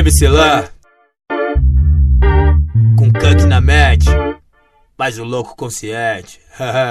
MC Lan Com Kunk na mente mas o louco consciente.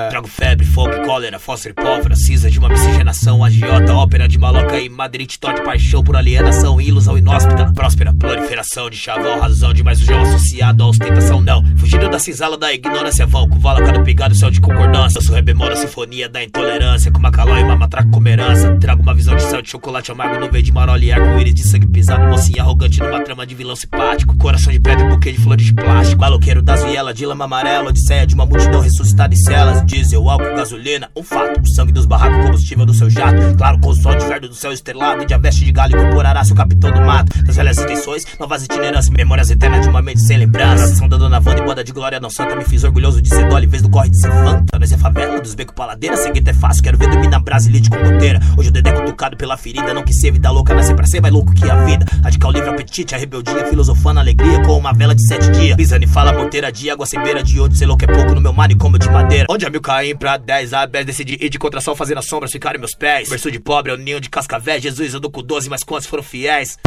Trago febre, fogo cólera, fósforo e pólvora, cinza de uma miscigenação, agiota, ópera de maloca e Madrid, torte, paixão por alienação, ilusão inóspita, próspera proliferação de chavão, razão de mais um gel associado à ostentação, não. Fugindo da cinzala da ignorância, vão com vala cada pegado, céu de concordância. Sou rebemora, sinfonia da intolerância, com uma calói e uma matraca como herança. Trago uma visão de céu de chocolate amargo, nuvem de marola e arco-íris de sangue pisado, mocinha arrogante numa trama de vilão simpático, coração de pedra e buquê de flores de plástico, maloqueiro das vielas de lama amarela, odisseia de uma multidão ressuscitada em celas, diesel, álcool, gasolina, um fato, o sangue dos barracos, combustível do seu jato, claro, com o sol de verdo do céu estrelado, de a veste de galho incorporará seu capitão do mato, das velhas intenções, itinerâncias, memórias eternas de uma mente sem lembrança, são da dona Wanda e boda de glória não santa, me fiz orgulhoso de ser dole, vez do corre de ser fanta, nós é favela, dos becos paladeira, seguinte é fácil, quero ver dormir na Brasilite com goteira, hoje o dedé cutucado pela ferida, não quis ser vida louca, nascer pra ser mais louco que a vida, radical livre apetite, a rebeldia, filosofando alegria, com uma vela de sete dias, pisando e fala morteira de água sem beira de onde sei louco é pouco no meu manicômio de madeira, onde a mil caem pra dez, a dez decidi ir de contração fazendo as sombras ficarem meus pés, berço de pobre é o ninho de cascavel, Jesus eu dou com doze, mas quantos foram fiéis?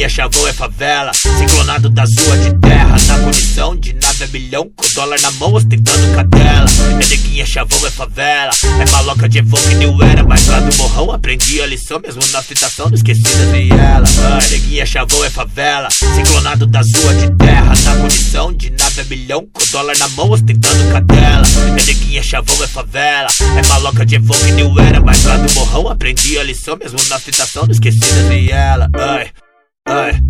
É chavão, é favela Ciclonado da rua de terra. Na condição de nave é milhão Com dólar na mão, ostentando cadela. É chavão, é favela É maloca de evoque, new era. Mas lá do morrão aprendi a lição Mesmo na ostentação, não esqueci de ela. É chavão, é favela Ciclonado da rua de terra. Na condição de nave é milhão Com dólar na mão, ostentando cadela. É chavão, é favela É maloca de evoque, new era. Mas lá do morrão aprendi a lição Mesmo na ostentação, não esqueci de ela. Ai Bye.